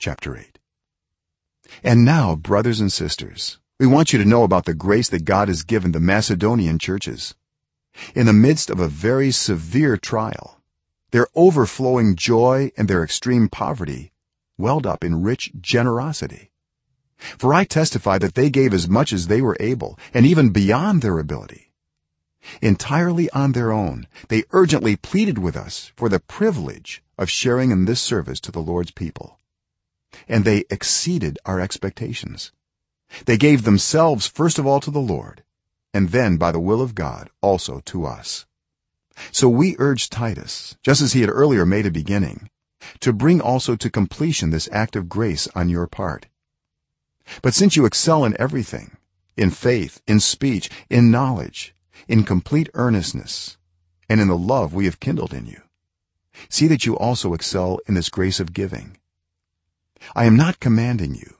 chapter 8 and now brothers and sisters we want you to know about the grace that god has given the macedonian churches. In the midst of a very severe trial their overflowing joy and their extreme poverty welled up in rich generosity. For i testify that they gave as much as they were able and even beyond their ability. Entirely on their own they urgently pleaded with us for the privilege of sharing in this service to the lord's people and they exceeded our expectations. They gave themselves first of all to the lord and then by the will of god also to us. So we urge titus just as he had earlier made a beginning to bring also to completion this act of grace on your part. But since you excel in everything in faith in speech in knowledge in complete earnestness and in the love we have kindled in you see that you also excel in this grace of giving i am not commanding you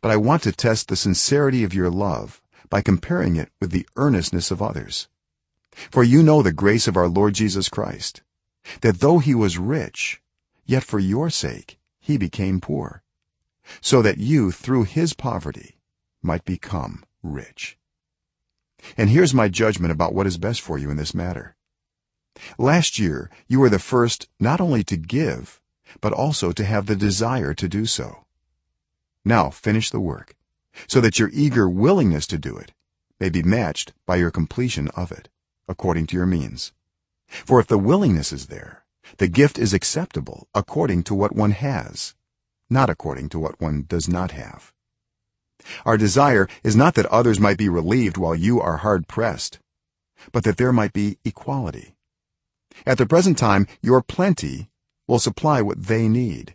but i want to test the sincerity of your love by comparing it with the earnestness of others. For you know the grace of our lord jesus christ that though he was rich yet for your sake he became poor so that you through his poverty might become rich. And here's my judgment about what is best for you in this matter. Last year you were the first not only to give but also to have the desire to do so. Now finish the work so that your eager willingness to do it may be matched by your completion of it according to your means. For if the willingness is there the gift is acceptable according to what one has not according to what one does not have. Our desire is not that others might be relieved while you are hard pressed but that there might be equality. At the present time your plenty will supply what they need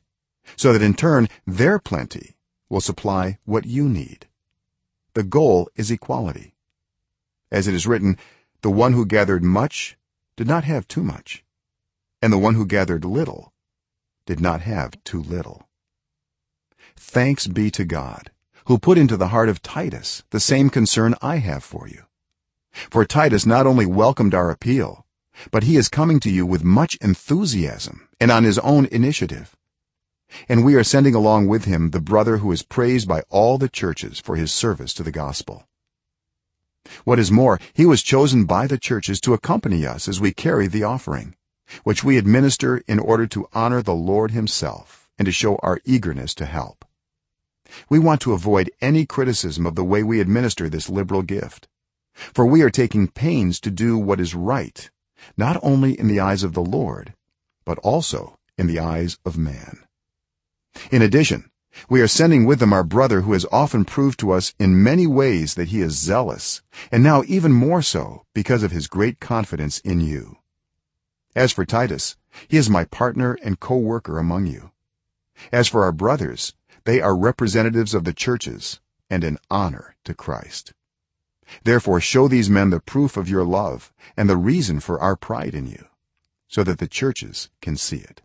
so that in turn their plenty will supply what you need. The goal is equality. As it is written the one who gathered much did not have too much and the one who gathered little did not have too little. Thanks be to god who put into the heart of titus the same concern i have for you. For titus not only welcomed our appeal but he is coming to you with much enthusiasm and on his own initiative. And we are sending along with him the brother who is praised by all the churches for his service to the gospel. What is more he was chosen by the churches to accompany us as we carry the offering which we administer in order to honor the lord himself and to show our eagerness to help. We want to avoid any criticism of the way we administer this liberal gift for we are taking pains to do what is right not only in the eyes of the lord but also in the eyes of man. In addition we are sending with them our brother who has often proved to us in many ways that he is zealous and now even more so because of his great confidence in you. As for titus he is my partner and co-worker among you. As for our brothers they are representatives of the churches and an honor to christ therefore show these men the proof of your love and the reason for our pride in you so that the churches can see it